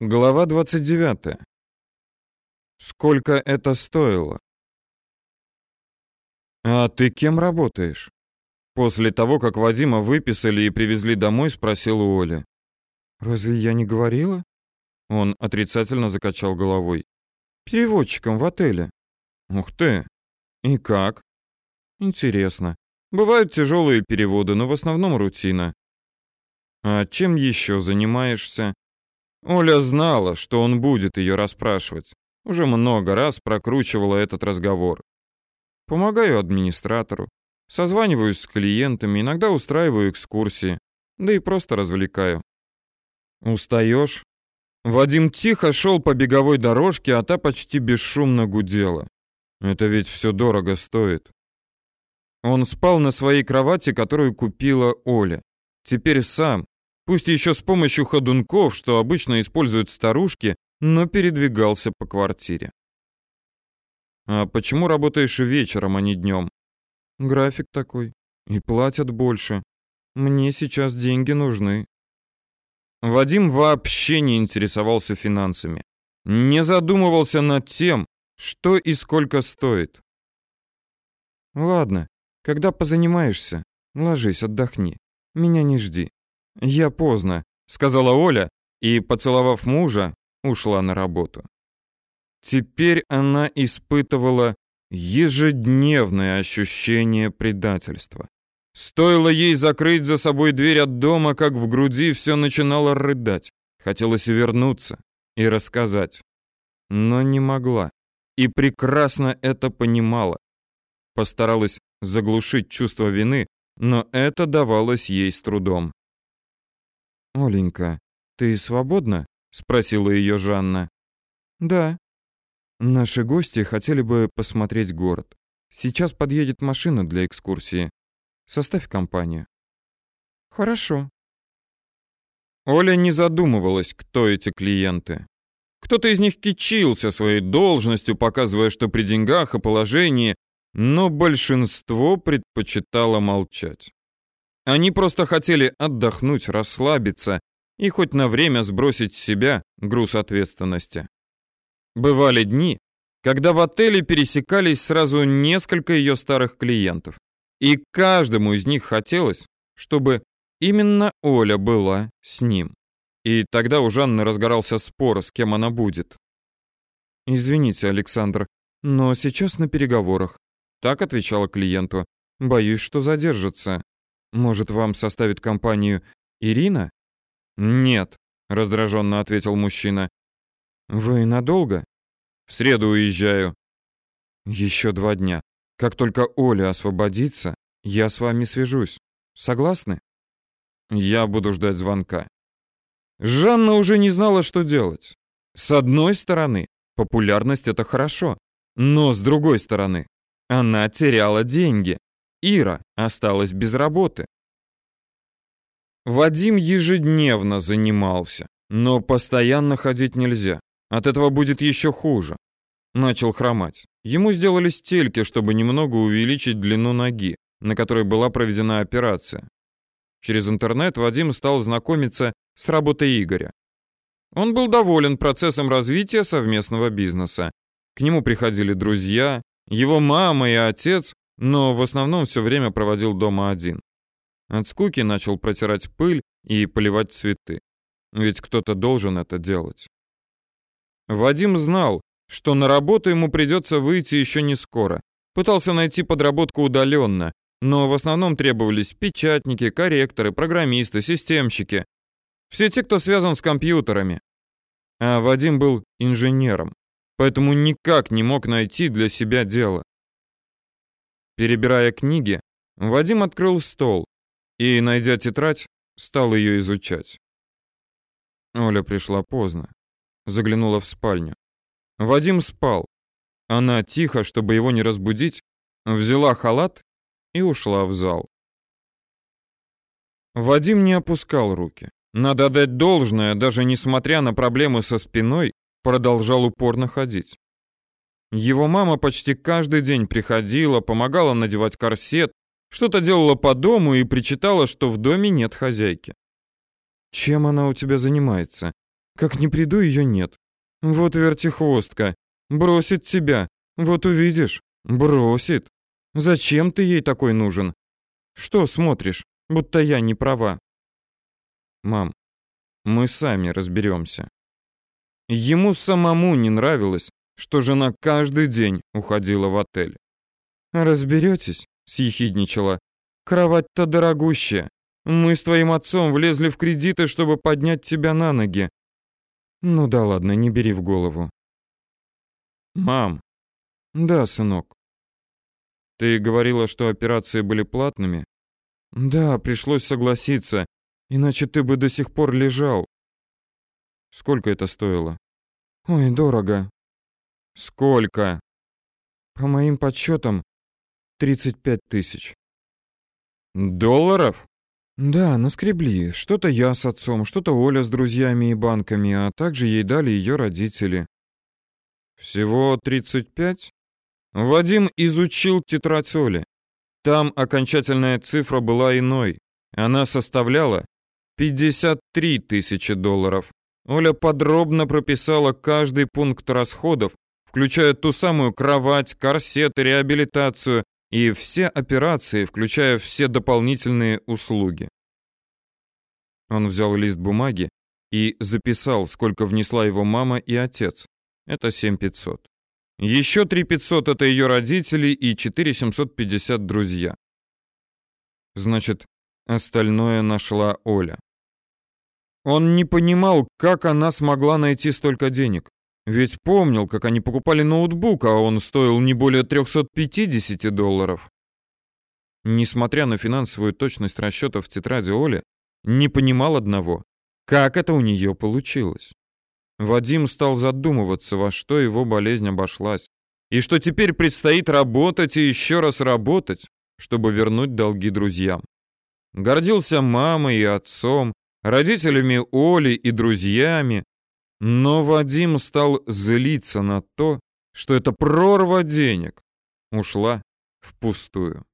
Глава 29. Сколько это стоило? А ты кем работаешь? После того, как Вадима выписали и привезли домой, спросил у Оли. Разве я не говорила? Он отрицательно закачал головой. Переводчиком в отеле. Ух ты. И как? Интересно. Бывают тяжелые переводы, но в основном рутина. А чем еще занимаешься? Оля знала, что он будет ее расспрашивать. Уже много раз прокручивала этот разговор. Помогаю администратору, созваниваюсь с клиентами, иногда устраиваю экскурсии, да и просто развлекаю. Устаешь? Вадим тихо шел по беговой дорожке, а та почти бесшумно гудела. Это ведь все дорого стоит. Он спал на своей кровати, которую купила Оля. Теперь сам, пусть еще с помощью ходунков, что обычно используют старушки, но передвигался по квартире. А почему работаешь вечером, а не днем? График такой. И платят больше. Мне сейчас деньги нужны. Вадим вообще не интересовался финансами. Не задумывался над тем, что и сколько стоит. Ладно, когда позанимаешься, ложись, отдохни. Меня не жди. «Я поздно», — сказала Оля и, поцеловав мужа, ушла на работу. Теперь она испытывала ежедневное ощущение предательства. Стоило ей закрыть за собой дверь от дома, как в груди все начинало рыдать. Хотелось вернуться и рассказать. Но не могла. И прекрасно это понимала. Постаралась заглушить чувство вины, но это давалось ей с трудом. «Оленька, ты свободна?» — спросила ее Жанна. «Да». «Наши гости хотели бы посмотреть город. Сейчас подъедет машина для экскурсии. Составь компанию». «Хорошо». Оля не задумывалась, кто эти клиенты. Кто-то из них кичился своей должностью, показывая, что при деньгах и положении, но большинство предпочитало молчать. Они просто хотели отдохнуть, расслабиться и хоть на время сбросить с себя груз ответственности. Бывали дни, когда в отеле пересекались сразу несколько ее старых клиентов, и каждому из них хотелось, чтобы именно Оля была с ним. И тогда у Жанны разгорался спор, с кем она будет. «Извините, Александр, но сейчас на переговорах», — так отвечала клиенту. «Боюсь, что задержится. Может, вам составит компанию Ирина? Нет, раздраженно ответил мужчина. Вы надолго? В среду уезжаю. Еще два дня. Как только Оля освободится, я с вами свяжусь. Согласны? Я буду ждать звонка. Жанна уже не знала, что делать. С одной стороны, популярность это хорошо, но с другой стороны, она теряла деньги. Ира осталась без работы. Вадим ежедневно занимался, но постоянно ходить нельзя. От этого будет еще хуже. Начал хромать. Ему сделали стельки, чтобы немного увеличить длину ноги, на которой была проведена операция. Через интернет Вадим стал знакомиться с работой Игоря. Он был доволен процессом развития совместного бизнеса. К нему приходили друзья, его мама и отец, но в основном все время проводил дома один. От скуки начал протирать пыль и поливать цветы. Ведь кто-то должен это делать. Вадим знал, что на работу ему придется выйти еще не скоро. Пытался найти подработку удаленно, но в основном требовались печатники, корректоры, программисты, системщики. Все те, кто связан с компьютерами. А Вадим был инженером, поэтому никак не мог найти для себя дело. Перебирая книги, Вадим открыл стол и, найдя тетрадь, стал ее изучать. Оля пришла поздно, заглянула в спальню. Вадим спал. Она тихо, чтобы его не разбудить, взяла халат и ушла в зал. Вадим не опускал руки. Надо дать должное, даже несмотря на проблемы со спиной, продолжал упорно ходить. Его мама почти каждый день приходила, помогала надевать корсет, что-то делала по дому и причитала, что в доме нет хозяйки. Чем она у тебя занимается? Как не приду, ее нет. Вот вертихвостка. Бросит тебя. Вот увидишь. Бросит. Зачем ты ей такой нужен? Что смотришь, будто я не права? Мам, мы сами разберемся. Ему самому не нравилось, что жена каждый день уходила в отель. Разберетесь, съехидничала. Кровать-то дорогущая. Мы с твоим отцом влезли в кредиты, чтобы поднять тебя на ноги. Ну да ладно, не бери в голову. Мам. Да, сынок. Ты говорила, что операции были платными? Да, пришлось согласиться, иначе ты бы до сих пор лежал. Сколько это стоило? Ой, дорого. Сколько? По моим подсчетам, 35 тысяч. Долларов? Да, наскребли. Что-то я с отцом, что-то Оля с друзьями и банками, а также ей дали ее родители. Всего 35? Вадим изучил тетрадь Оли. Там окончательная цифра была иной. Она составляла 53 тысячи долларов. Оля подробно прописала каждый пункт расходов, включая ту самую кровать, корсет, реабилитацию и все операции, включая все дополнительные услуги. Он взял лист бумаги и записал, сколько внесла его мама и отец. Это 7500. Еще 3500 это ее родители и 4750 друзья. Значит, остальное нашла Оля. Он не понимал, как она смогла найти столько денег. Ведь помнил, как они покупали ноутбук, а он стоил не более 350 долларов. Несмотря на финансовую точность расчетов в тетради Оли, не понимал одного. Как это у нее получилось? Вадим стал задумываться, во что его болезнь обошлась, и что теперь предстоит работать и еще раз работать, чтобы вернуть долги друзьям. Гордился мамой и отцом, родителями Оли и друзьями, но Вадим стал злиться на то, что эта прорва денег ушла впустую.